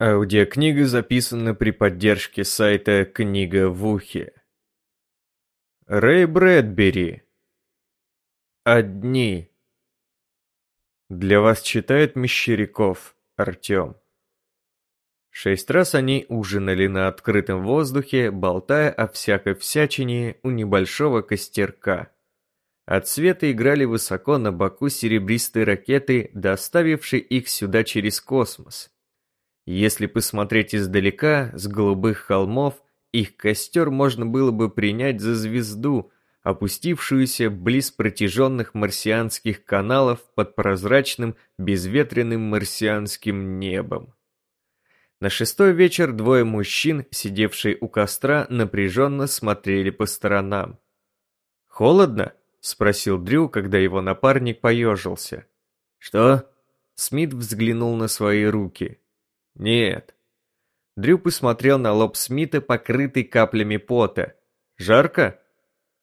Аудиокнига записана при поддержке сайта «Книга в ухе». Рэй Брэдбери. Одни. Для вас читает Мещеряков Артем. Шесть раз они ужинали на открытом воздухе, болтая о всякой всячине у небольшого костерка. От света играли высоко на боку серебристые ракеты, доставившие их сюда через космос. Если посмотреть издалека, с голубых холмов, их костер можно было бы принять за звезду, опустившуюся близ протяженных марсианских каналов под прозрачным, безветренным марсианским небом. На шестой вечер двое мужчин, сидевшие у костра, напряженно смотрели по сторонам. «Холодно?» — спросил Дрю, когда его напарник поежился. «Что?» Смит взглянул на свои руки. «Нет». Дрю посмотрел на лоб Смита, покрытый каплями пота. «Жарко?»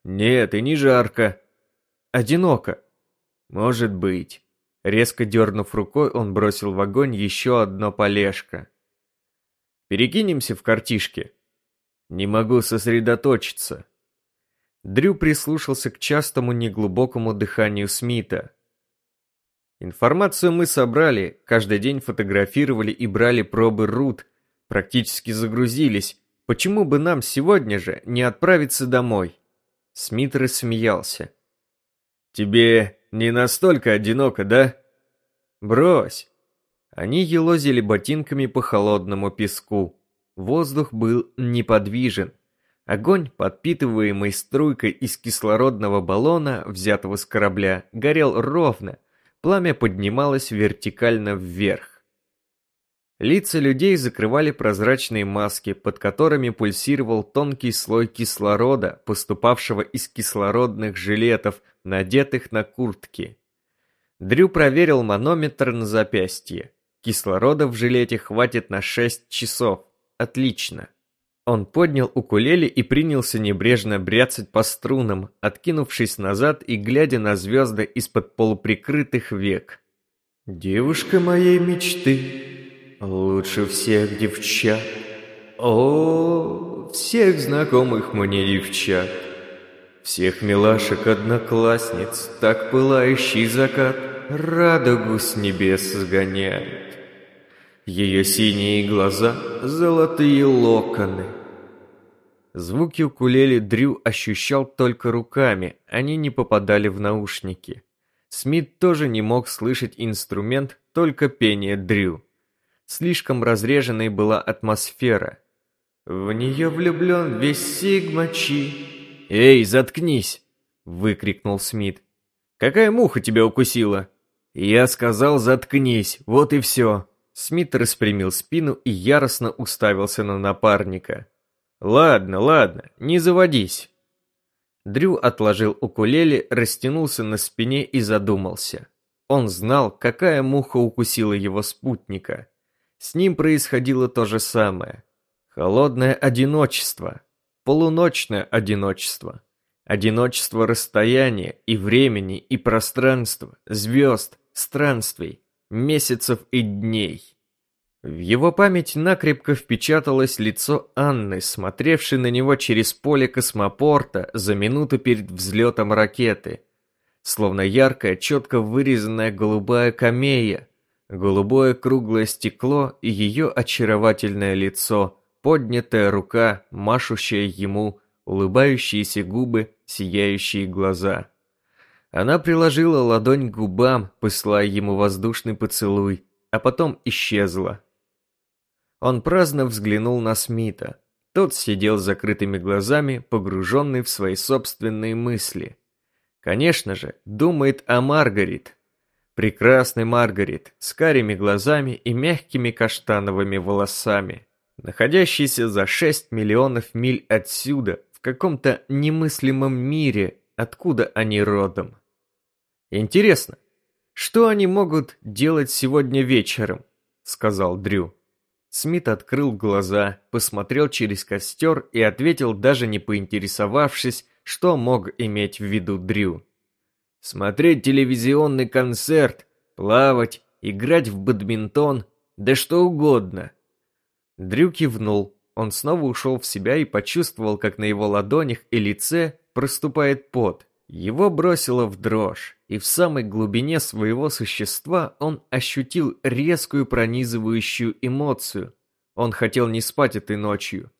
«Нет, и не жарко». «Одиноко?» «Может быть». Резко дернув рукой, он бросил в огонь еще одно полежка. «Перекинемся в картишки?» «Не могу сосредоточиться». Дрю прислушался к частому неглубокому дыханию Смита. Информацию мы собрали, каждый день фотографировали и брали пробы руд, практически загрузились. Почему бы нам сегодня же не отправиться домой? Смит рассмеялся. Тебе не настолько одиноко, да? Брось. Они елозили ботинками по холодному песку. Воздух был неподвижен. Огонь, подпитываемый струйкой из кислородного баллона, взятого с корабля, горел ровно, Пламя поднималось вертикально вверх. Лица людей закрывали прозрачные маски, под которыми пульсировал тонкий слой кислорода, поступавшего из кислородных жилетов, надетых на куртки. Дрю проверил манометр на запястье. Кислорода в жилете хватит на 6 часов. Отлично. Он поднял укулеле и принялся небрежно бряцать по струнам, откинувшись назад и глядя на звезды из-под полуприкрытых век. «Девушка моей мечты, лучше всех девчат, о, всех знакомых мне девчат, всех милашек-одноклассниц, так пылающий закат радугу с небес сгоняет». Ее синие глаза, золотые локоны. Звуки укулеле Дрю ощущал только руками, они не попадали в наушники. Смит тоже не мог слышать инструмент, только пение Дрю. Слишком разреженной была атмосфера. В нее влюблен весь Сигма-Чи. «Эй, заткнись!» — выкрикнул Смит. «Какая муха тебя укусила?» «Я сказал, заткнись, вот и все!» Смит распрямил спину и яростно уставился на напарника. «Ладно, ладно, не заводись». Дрю отложил укулеле, растянулся на спине и задумался. Он знал, какая муха укусила его спутника. С ним происходило то же самое. Холодное одиночество, полуночное одиночество, одиночество расстояния и времени и пространства, звезд, странствий, месяцев и дней. В его память накрепко впечаталось лицо Анны, смотревшей на него через поле космопорта за минуту перед взлетом ракеты. Словно яркая, четко вырезанная голубая камея, голубое круглое стекло и ее очаровательное лицо, поднятая рука, машущая ему, улыбающиеся губы, сияющие глаза. Она приложила ладонь к губам, посылая ему воздушный поцелуй, а потом исчезла. Он праздно взглянул на Смита. Тот сидел с закрытыми глазами, погруженный в свои собственные мысли. Конечно же, думает о Маргарит. Прекрасной Маргарит, с карими глазами и мягкими каштановыми волосами, находящейся за 6 миллионов миль отсюда, в каком-то немыслимом мире, откуда они родом. «Интересно, что они могут делать сегодня вечером?» — сказал Дрю. Смит открыл глаза, посмотрел через костер и ответил, даже не поинтересовавшись, что мог иметь в виду Дрю. «Смотреть телевизионный концерт, плавать, играть в бадминтон, да что угодно. Дрю кивнул. Он снова ушел в себя и почувствовал, как на его ладонях и лице проступает пот. Его бросило в дрожь, и в самой глубине своего существа он ощутил резкую пронизывающую эмоцию. Он хотел не спать этой ночью.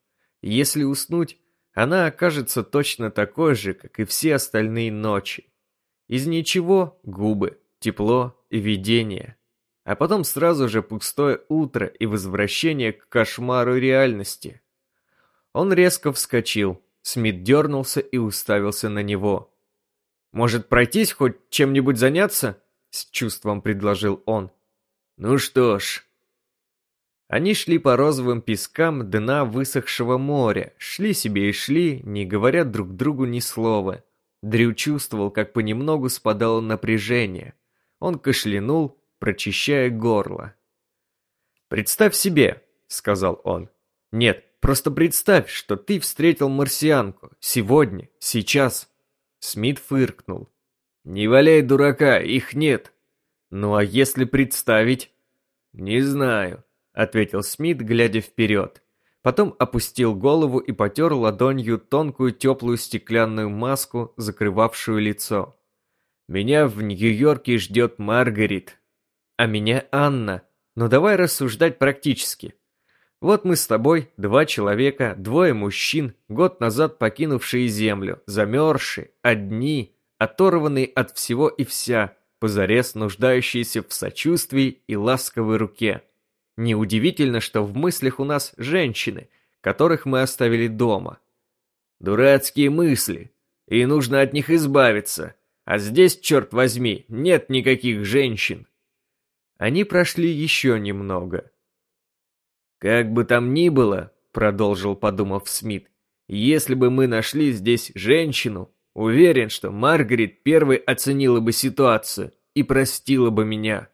Если уснуть, она окажется точно такой же, как и все остальные ночи. Из ничего – губы, тепло и видение. А потом сразу же пустое утро и возвращение к кошмару реальности. Он резко вскочил, Смит дернулся и уставился на него. «Может, пройтись, хоть чем-нибудь заняться?» С чувством предложил он. «Ну что ж». Они шли по розовым пескам дна высохшего моря, шли себе и шли, не говоря друг другу ни слова. Дрю чувствовал, как понемногу спадало напряжение. Он кашлянул, прочищая горло. «Представь себе», — сказал он. «Нет, просто представь, что ты встретил марсианку. Сегодня, сейчас». Смит фыркнул. «Не валяй дурака, их нет». «Ну а если представить?» «Не знаю», — ответил Смит, глядя вперед. Потом опустил голову и потер ладонью тонкую теплую стеклянную маску, закрывавшую лицо. «Меня в Нью-Йорке ждет Маргарит, а меня Анна. Но давай рассуждать практически. Вот мы с тобой, два человека, двое мужчин, год назад покинувшие землю, замерзшие, одни, оторванные от всего и вся, позарез нуждающиеся в сочувствии и ласковой руке. Неудивительно, что в мыслях у нас женщины, которых мы оставили дома. Дурацкие мысли, и нужно от них избавиться. А здесь, черт возьми, нет никаких женщин. Они прошли еще немного. «Как бы там ни было», — продолжил, подумав Смит, «если бы мы нашли здесь женщину, уверен, что Маргарет первой оценила бы ситуацию и простила бы меня».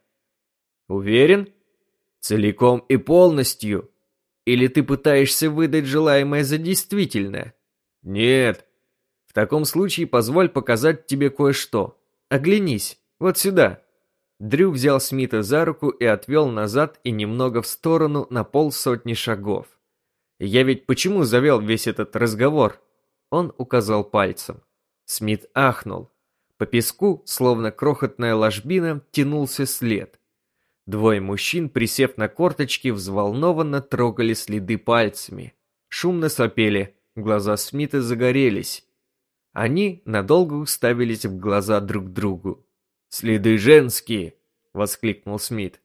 «Уверен?» «Целиком и полностью. Или ты пытаешься выдать желаемое за действительное?» «Нет. В таком случае позволь показать тебе кое-что. Оглянись, вот сюда». Дрю взял Смита за руку и отвел назад и немного в сторону на полсотни шагов. «Я ведь почему завел весь этот разговор?» Он указал пальцем. Смит ахнул. По песку, словно крохотная ложбина, тянулся след. Двое мужчин, присев на корточки, взволнованно трогали следы пальцами. Шумно сопели, глаза Смита загорелись. Они надолго уставились в глаза друг другу. «Следы женские!» — воскликнул Смит.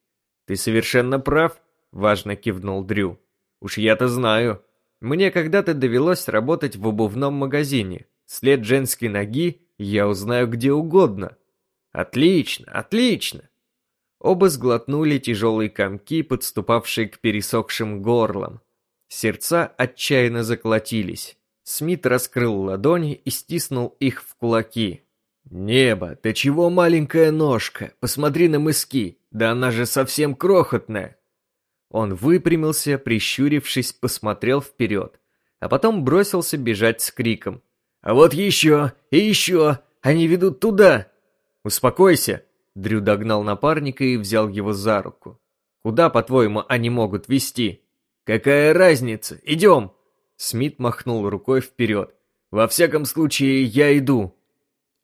«Ты совершенно прав», — важно кивнул Дрю. «Уж я-то знаю. Мне когда-то довелось работать в обувном магазине. След женской ноги я узнаю где угодно». «Отлично, отлично!» Оба сглотнули тяжелые комки, подступавшие к пересохшим горлам. Сердца отчаянно заколотились. Смит раскрыл ладони и стиснул их в кулаки. «Небо, ты чего маленькая ножка? Посмотри на мыски, да она же совсем крохотная!» Он выпрямился, прищурившись, посмотрел вперед, а потом бросился бежать с криком. «А вот еще! И еще! Они ведут туда!» «Успокойся!» Дрю догнал напарника и взял его за руку. «Куда, по-твоему, они могут вести?» «Какая разница? Идем!» Смит махнул рукой вперед. «Во всяком случае, я иду!»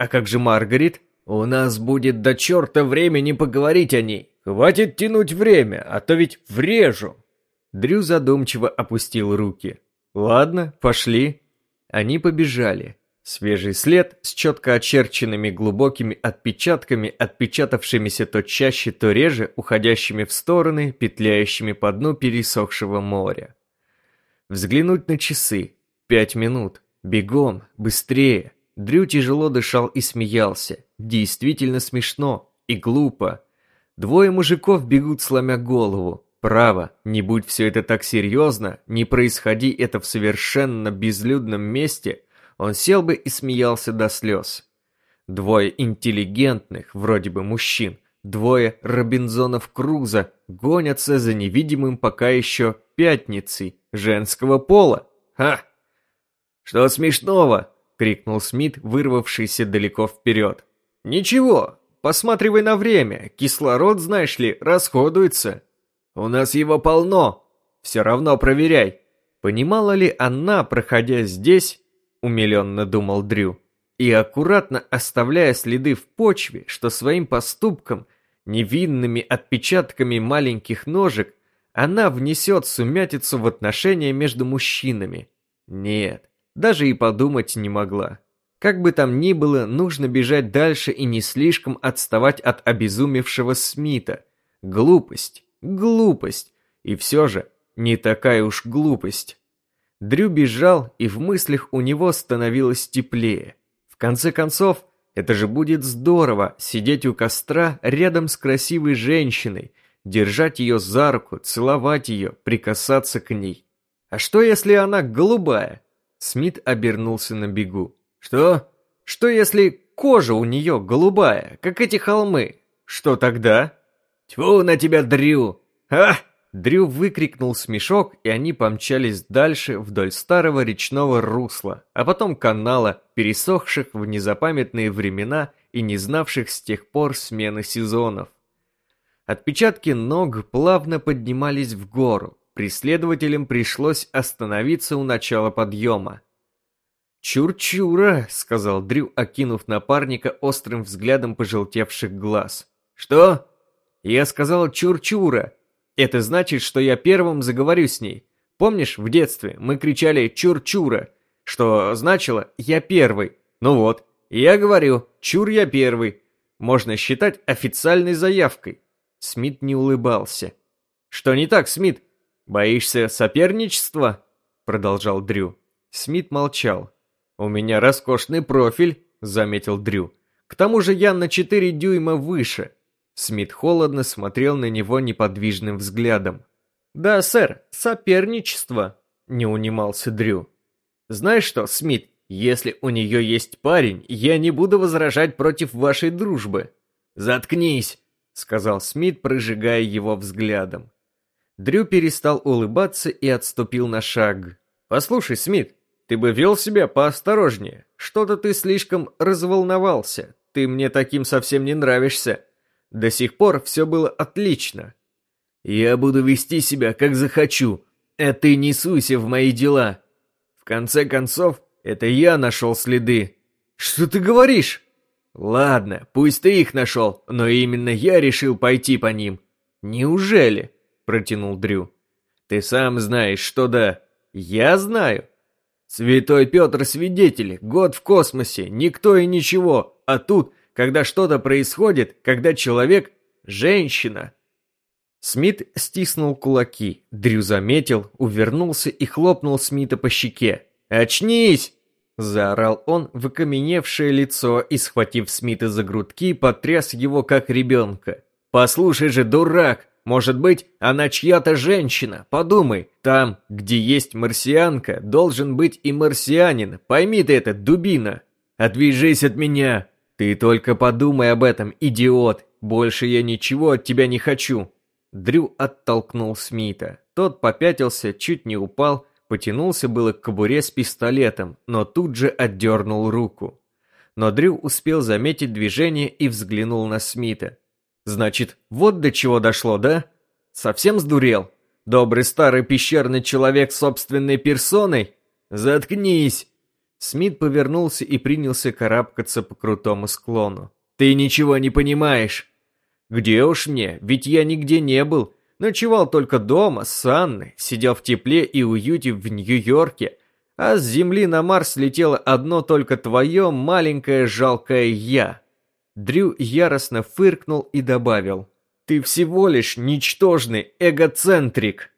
А как же Маргарет? У нас будет до черта времени поговорить о ней. Хватит тянуть время, а то ведь врежу. Дрю задумчиво опустил руки. Ладно, пошли. Они побежали. Свежий след с четко очерченными глубокими отпечатками, отпечатавшимися то чаще, то реже, уходящими в стороны, петляющими по дну пересохшего моря. Взглянуть на часы. Пять минут. Бегом, быстрее. Дрю тяжело дышал и смеялся. Действительно смешно и глупо. Двое мужиков бегут, сломя голову. Право, не будь все это так серьезно, не происходи это в совершенно безлюдном месте, он сел бы и смеялся до слез. Двое интеллигентных, вроде бы мужчин, двое Робинзонов Круза гонятся за невидимым пока еще пятницей женского пола. Ха! Что смешного? — крикнул Смит, вырвавшийся далеко вперед. «Ничего, посматривай на время, кислород, знаешь ли, расходуется. У нас его полно. все равно проверяй. Понимала ли она, проходя здесь, умиленно думал Дрю, и аккуратно оставляя следы в почве, что своим поступком, невинными отпечатками маленьких ножек, она внесет сумятицу в отношения между мужчинами. Нет, даже и подумать не могла. Как бы там ни было, нужно бежать дальше и не слишком отставать от обезумевшего Смита. Глупость, глупость. И все же, не такая уж глупость. Дрю бежал, и в мыслях у него становилось теплее. В конце концов, это же будет здорово сидеть у костра рядом с красивой женщиной, держать ее за руку, целовать ее, прикасаться к ней. А что если она голубая? Смит обернулся на бегу. Что? Что если кожа у нее голубая, как эти холмы? Что тогда? Тьфу на тебя, Дрю! А! Дрю выкрикнул смешок, и они помчались дальше вдоль старого речного русла, а потом канала, пересохших в незапамятные времена и не знавших с тех пор смены сезонов. Отпечатки ног плавно поднимались в гору. Преследователям пришлось остановиться у начала подъема. «Чур-чура», — сказал Дрю, окинув напарника острым взглядом пожелтевших глаз. «Что?» «Я сказал чур-чура. Это значит, что я первым заговорю с ней. Помнишь, в детстве мы кричали чур-чура, что значило «я первый». Ну вот, я говорю «чур я первый». Можно считать официальной заявкой». Смит не улыбался. «Что не так, Смит? Боишься соперничества?» Продолжал Дрю. Смит молчал. «У меня роскошный профиль», — заметил Дрю. «К тому же я на четыре дюйма выше». Смит холодно смотрел на него неподвижным взглядом. «Да, сэр, соперничество», — не унимался Дрю. «Знаешь что, Смит, если у нее есть парень, я не буду возражать против вашей дружбы». «Заткнись», — сказал Смит, прожигая его взглядом. Дрю перестал улыбаться и отступил на шаг. «Послушай, Смит, ты бы вел себя поосторожнее. Что-то ты слишком разволновался. Ты мне таким совсем не нравишься. До сих пор все было отлично. Я буду вести себя, как захочу, а ты не суйся в мои дела. В конце концов, это я нашел следы. Что ты говоришь? Ладно, пусть ты их нашел, но именно я решил пойти по ним. Неужели? Протянул Дрю. Ты сам знаешь, что да. Я знаю. Святой Петр свидетель, год в космосе, никто и ничего, а тут, когда что-то происходит, когда человек – женщина. Смит стиснул кулаки, Дрю заметил, увернулся и хлопнул Смита по щеке. «Очнись!» – заорал он в окаменевшее лицо и, схватив Смита за грудки, потряс его как ребенка. «Послушай же, дурак, может быть, она чья-то женщина. Подумай, там, где есть марсианка, должен быть и марсианин. Пойми ты это, дубина. Отвяжись от меня. Ты только подумай об этом, идиот. Больше я ничего от тебя не хочу. Дрю оттолкнул Смита. Тот попятился, чуть не упал, потянулся было к кобуре с пистолетом, но тут же отдернул руку. Но Дрю успел заметить движение и взглянул на Смита. Значит, вот до чего дошло, да? Совсем сдурел? Добрый старый пещерный человек собственной персоной? Заткнись!» Смит повернулся и принялся карабкаться по крутому склону. «Ты ничего не понимаешь!» «Где уж мне? Ведь я нигде не был. Ночевал только дома, с Анной, сидел в тепле и уюте в Нью-Йорке, а с Земли на Марс летело одно только твое маленькое жалкое «я». Дрю яростно фыркнул и добавил. «Ты всего лишь ничтожный эгоцентрик!»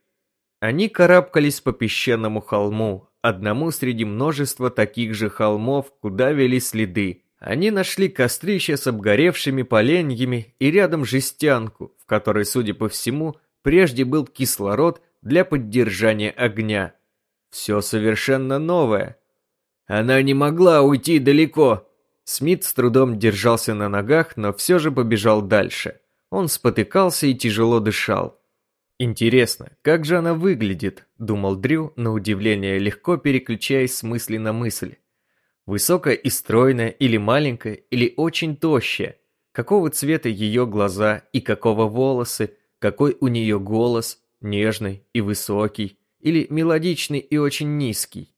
Они карабкались по песчаному холму, одному среди множества таких же холмов, куда вели следы. Они нашли кострище с обгоревшими поленьями и рядом жестянку, в которой, судя по всему, прежде был кислород для поддержания огня. Все совершенно новое. Она не могла уйти далеко, Смит с трудом держался на ногах, но все же побежал дальше. Он спотыкался и тяжело дышал. «Интересно, как же она выглядит?» – думал Дрю, на удивление легко переключаясь с мысли на мысль. Высокая и стройная, или маленькая, или очень тощая. Какого цвета ее глаза и какого волосы, какой у нее голос, нежный и высокий, или мелодичный и очень низкий.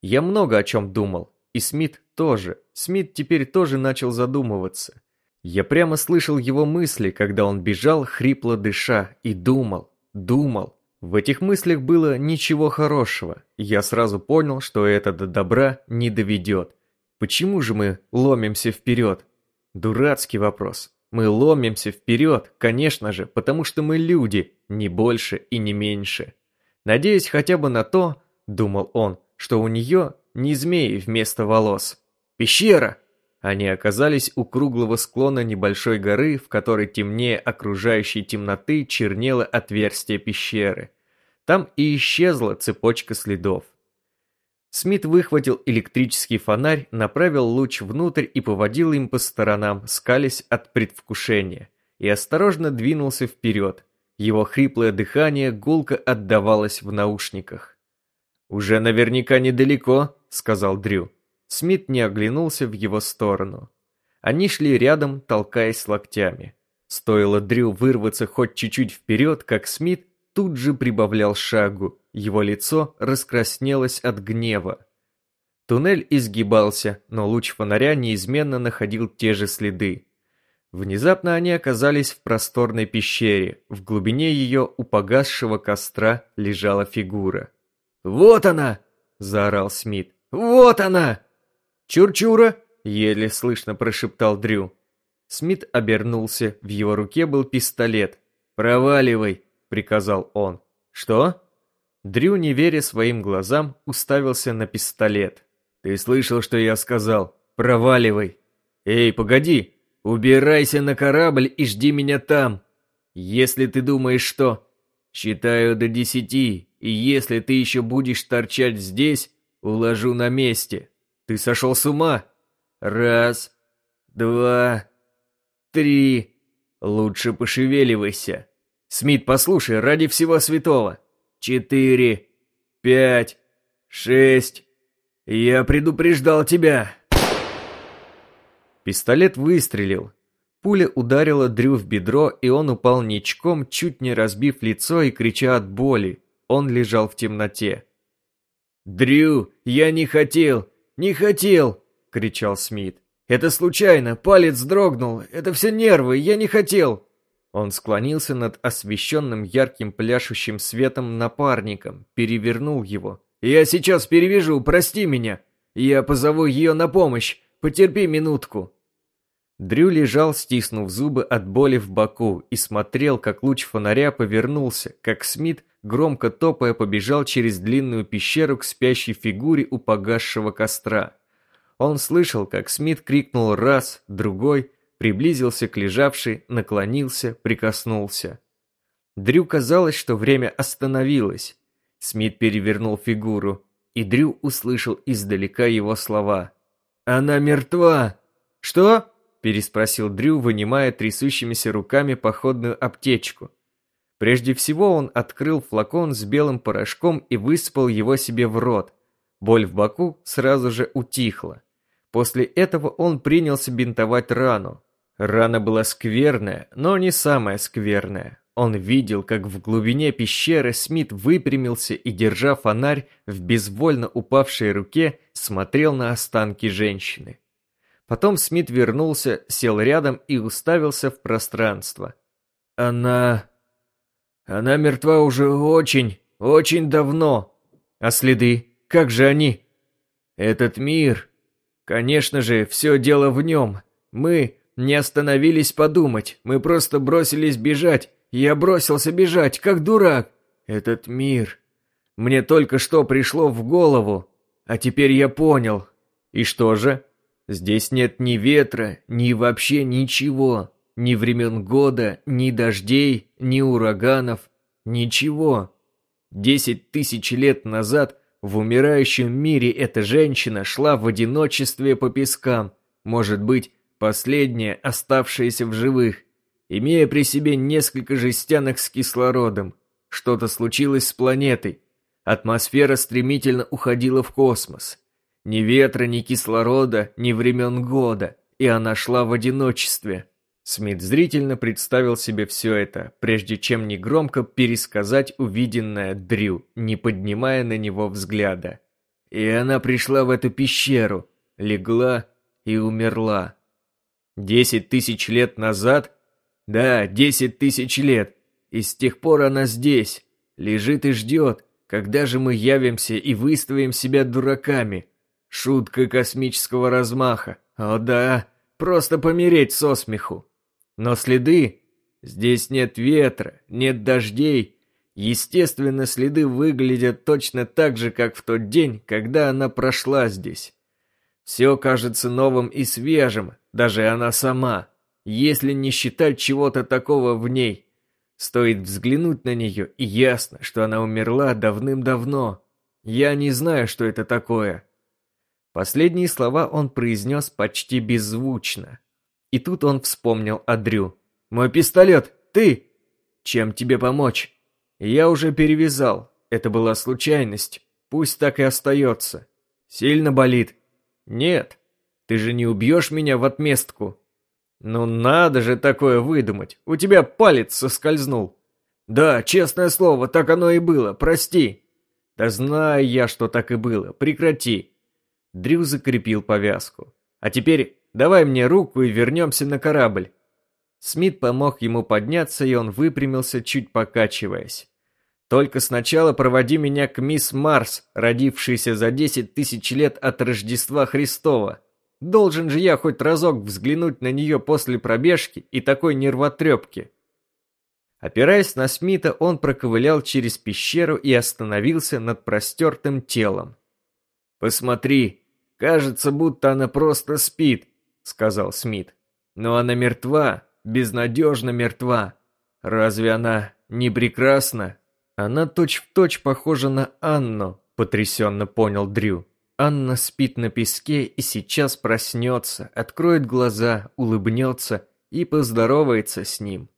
Я много о чем думал, и Смит тоже. Смит теперь тоже начал задумываться. Я прямо слышал его мысли, когда он бежал, хрипло дыша, и думал, думал. В этих мыслях было ничего хорошего. Я сразу понял, что это до добра не доведет. Почему же мы ломимся вперед? Дурацкий вопрос. Мы ломимся вперед, конечно же, потому что мы люди, не больше и не меньше. Надеюсь хотя бы на то, думал он, что у нее не змеи вместо волос. Пещера! Они оказались у круглого склона небольшой горы, в которой темнее окружающей темноты чернело отверстие пещеры. Там и исчезла цепочка следов. Смит выхватил электрический фонарь, направил луч внутрь и поводил им по сторонам, скались от предвкушения, и осторожно двинулся вперед. Его хриплое дыхание гулко отдавалось в наушниках. «Уже наверняка недалеко», — сказал Дрю. Смит не оглянулся в его сторону. Они шли рядом, толкаясь локтями. Стоило Дрю вырваться хоть чуть-чуть вперед, как Смит тут же прибавлял шагу. Его лицо раскраснелось от гнева. Туннель изгибался, но луч фонаря неизменно находил те же следы. Внезапно они оказались в просторной пещере. В глубине ее у погасшего костра лежала фигура. «Вот она!» – заорал Смит. «Вот она!» «Чур-чура!» — еле слышно прошептал Дрю. Смит обернулся, в его руке был пистолет. «Проваливай!» — приказал он. «Что?» Дрю, не веря своим глазам, уставился на пистолет. «Ты слышал, что я сказал? Проваливай!» «Эй, погоди! Убирайся на корабль и жди меня там! Если ты думаешь, что...» «Считаю до десяти, и если ты еще будешь торчать здесь, уложу на месте!» Ты сошел с ума? Раз, два, три. Лучше пошевеливайся. Смит, послушай, ради всего святого. Четыре, пять, шесть. Я предупреждал тебя. Пистолет выстрелил. Пуля ударила Дрю в бедро, и он упал ничком, чуть не разбив лицо и крича от боли. Он лежал в темноте. «Дрю, я не хотел! «Не хотел!» — кричал Смит. «Это случайно, палец дрогнул, это все нервы, я не хотел!» Он склонился над освещенным ярким пляшущим светом напарником, перевернул его. «Я сейчас перевяжу, прости меня! Я позову ее на помощь, потерпи минутку!» Дрю лежал, стиснув зубы от боли в боку, и смотрел, как луч фонаря повернулся, как Смит громко топая, побежал через длинную пещеру к спящей фигуре у погасшего костра. Он слышал, как Смит крикнул раз, другой, приблизился к лежавшей, наклонился, прикоснулся. Дрю казалось, что время остановилось. Смит перевернул фигуру, и Дрю услышал издалека его слова. «Она мертва!» «Что?» – переспросил Дрю, вынимая трясущимися руками походную аптечку – Прежде всего он открыл флакон с белым порошком и высыпал его себе в рот. Боль в боку сразу же утихла. После этого он принялся бинтовать рану. Рана была скверная, но не самая скверная. Он видел, как в глубине пещеры Смит выпрямился и, держа фонарь в безвольно упавшей руке, смотрел на останки женщины. Потом Смит вернулся, сел рядом и уставился в пространство. «Она...» Она мертва уже очень, очень давно. А следы, как же они? Этот мир... Конечно же, все дело в нем. Мы не остановились подумать, мы просто бросились бежать. Я бросился бежать, как дурак. Этот мир... Мне только что пришло в голову, а теперь я понял. И что же? Здесь нет ни ветра, ни вообще ничего. Ни времен года, ни дождей, ни ураганов, ничего. Десять тысяч лет назад в умирающем мире эта женщина шла в одиночестве по пескам, может быть, последняя, оставшаяся в живых, имея при себе несколько жестянок с кислородом. Что-то случилось с планетой. Атмосфера стремительно уходила в космос. Ни ветра, ни кислорода, ни времен года, и она шла в одиночестве. Смит зрительно представил себе все это, прежде чем негромко пересказать увиденное Дрю, не поднимая на него взгляда. И она пришла в эту пещеру, легла и умерла. Десять тысяч лет назад? Да, десять тысяч лет. И с тех пор она здесь, лежит и ждет, когда же мы явимся и выставим себя дураками. Шутка космического размаха. О да, просто помереть со смеху. Но следы... Здесь нет ветра, нет дождей. Естественно, следы выглядят точно так же, как в тот день, когда она прошла здесь. Все кажется новым и свежим, даже она сама, если не считать чего-то такого в ней. Стоит взглянуть на нее, и ясно, что она умерла давным-давно. Я не знаю, что это такое. Последние слова он произнес почти беззвучно. И тут он вспомнил о Дрю. «Мой пистолет! Ты! Чем тебе помочь?» «Я уже перевязал. Это была случайность. Пусть так и остается. Сильно болит?» «Нет. Ты же не убьешь меня в отместку?» «Ну надо же такое выдумать. У тебя палец соскользнул». «Да, честное слово, так оно и было. Прости». «Да знаю я, что так и было. Прекрати». Дрю закрепил повязку. «А теперь Давай мне руку и вернемся на корабль». Смит помог ему подняться, и он выпрямился, чуть покачиваясь. «Только сначала проводи меня к мисс Марс, родившейся за десять тысяч лет от Рождества Христова. Должен же я хоть разок взглянуть на нее после пробежки и такой нервотрепки». Опираясь на Смита, он проковылял через пещеру и остановился над простертым телом. «Посмотри, кажется, будто она просто спит. — сказал Смит. «Но она мертва, безнадежно мертва. Разве она не прекрасна?» «Она точь-в-точь точь похожа на Анну», — потрясенно понял Дрю. Анна спит на песке и сейчас проснется, откроет глаза, улыбнется и поздоровается с ним.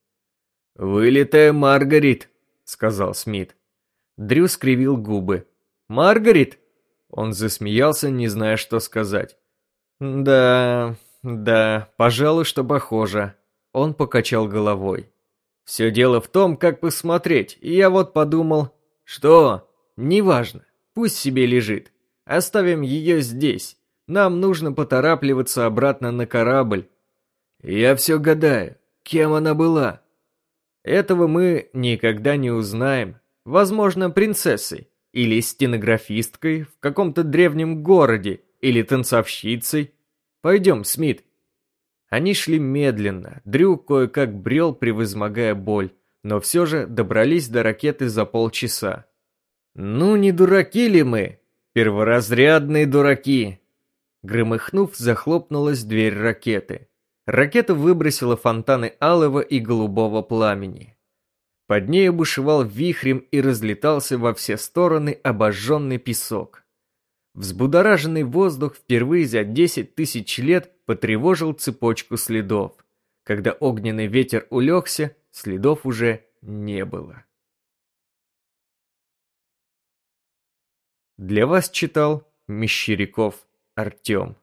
«Вылитая Маргарит», — сказал Смит. Дрю скривил губы. «Маргарит?» Он засмеялся, не зная, что сказать. «Да, «Да, пожалуй, что похоже». Он покачал головой. «Все дело в том, как посмотреть, и я вот подумал...» «Что? Неважно, пусть себе лежит. Оставим ее здесь. Нам нужно поторапливаться обратно на корабль». «Я все гадаю, кем она была?» «Этого мы никогда не узнаем. Возможно, принцессой, или стенографисткой в каком-то древнем городе, или танцовщицей, Пойдем, Смит». Они шли медленно, Дрю кое-как брел, превозмогая боль, но все же добрались до ракеты за полчаса. «Ну, не дураки ли мы? Перворазрядные дураки!» Громыхнув, захлопнулась дверь ракеты. Ракета выбросила фонтаны алого и голубого пламени. Под ней бушевал вихрем и разлетался во все стороны обожженный песок. Взбудораженный воздух впервые за 10 тысяч лет потревожил цепочку следов. Когда огненный ветер улегся, следов уже не было. Для вас читал Мещеряков Артем.